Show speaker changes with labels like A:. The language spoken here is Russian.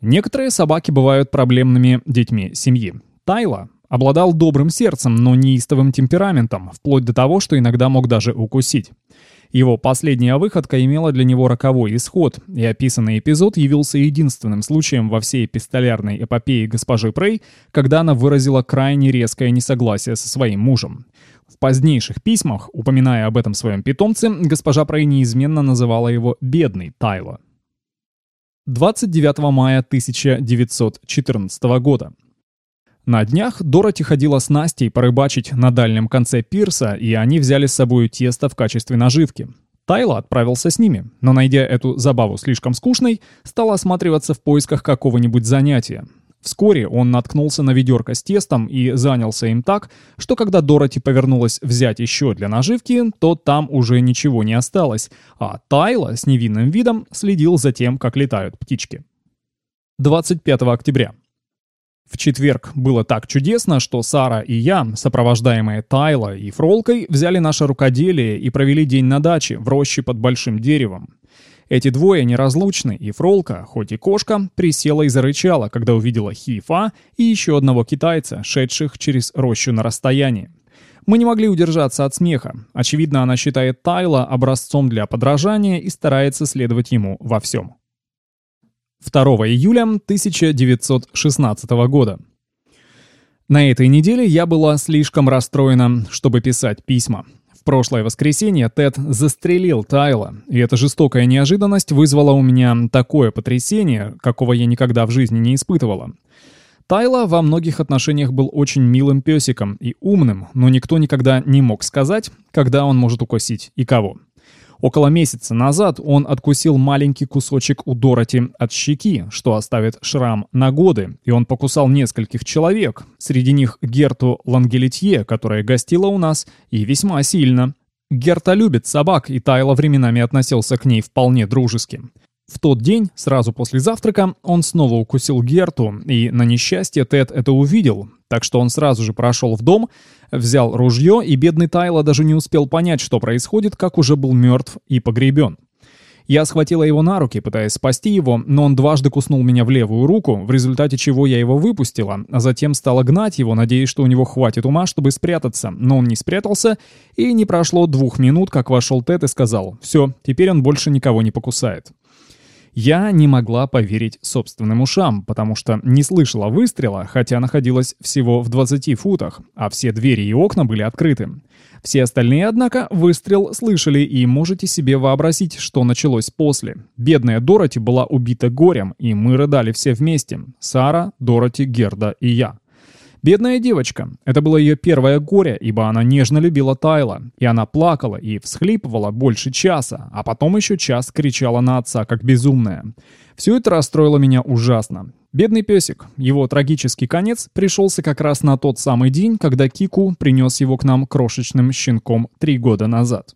A: Некоторые собаки бывают проблемными детьми семьи. Тайла обладал добрым сердцем, но неистовым темпераментом, вплоть до того, что иногда мог даже укусить. Его последняя выходка имела для него роковой исход, и описанный эпизод явился единственным случаем во всей пистолярной эпопее госпожи Прей, когда она выразила крайне резкое несогласие со своим мужем. В позднейших письмах, упоминая об этом своем питомце, госпожа Прей неизменно называла его «бедный Тайло». 29 мая 1914 года. На днях Дороти ходила с Настей порыбачить на дальнем конце пирса, и они взяли с собой тесто в качестве наживки. Тайло отправился с ними, но, найдя эту забаву слишком скучной, стал осматриваться в поисках какого-нибудь занятия. Вскоре он наткнулся на ведерко с тестом и занялся им так, что когда Дороти повернулась взять еще для наживки, то там уже ничего не осталось, а Тайло с невинным видом следил за тем, как летают птички. 25 октября. В четверг было так чудесно, что Сара и я, сопровождаемые Тайло и Фролкой, взяли наше рукоделие и провели день на даче в роще под большим деревом. Эти двое неразлучны, и Фролка, хоть и кошка, присела и зарычала, когда увидела Хифа и еще одного китайца, шедших через рощу на расстоянии. Мы не могли удержаться от смеха. Очевидно, она считает Тайла образцом для подражания и старается следовать ему во всем. 2 июля 1916 года. На этой неделе я была слишком расстроена, чтобы писать письма прошлое воскресенье Тед застрелил Тайла, и эта жестокая неожиданность вызвала у меня такое потрясение, какого я никогда в жизни не испытывала. Тайла во многих отношениях был очень милым песиком и умным, но никто никогда не мог сказать, когда он может укусить и кого. Около месяца назад он откусил маленький кусочек у Дороти от щеки, что оставит шрам на годы, и он покусал нескольких человек, среди них Герту Лангелитье, которая гостила у нас, и весьма сильно. Герта любит собак, и Тайло временами относился к ней вполне дружески. В тот день, сразу после завтрака, он снова укусил Герту, и на несчастье Тед это увидел, так что он сразу же прошел в дом, взял ружье, и бедный Тайло даже не успел понять, что происходит, как уже был мертв и погребен. Я схватила его на руки, пытаясь спасти его, но он дважды куснул меня в левую руку, в результате чего я его выпустила, а затем стала гнать его, надеясь, что у него хватит ума, чтобы спрятаться, но он не спрятался, и не прошло двух минут, как вошел Тед и сказал «Все, теперь он больше никого не покусает». Я не могла поверить собственным ушам, потому что не слышала выстрела, хотя находилась всего в 20 футах, а все двери и окна были открыты. Все остальные, однако, выстрел слышали, и можете себе вообразить, что началось после. Бедная Дороти была убита горем, и мы рыдали все вместе. Сара, Дороти, Герда и я. Бедная девочка. Это было ее первое горе, ибо она нежно любила Тайла. И она плакала и всхлипывала больше часа, а потом еще час кричала на отца, как безумная. Все это расстроило меня ужасно. Бедный песик. Его трагический конец пришелся как раз на тот самый день, когда Кику принес его к нам крошечным щенком три года назад.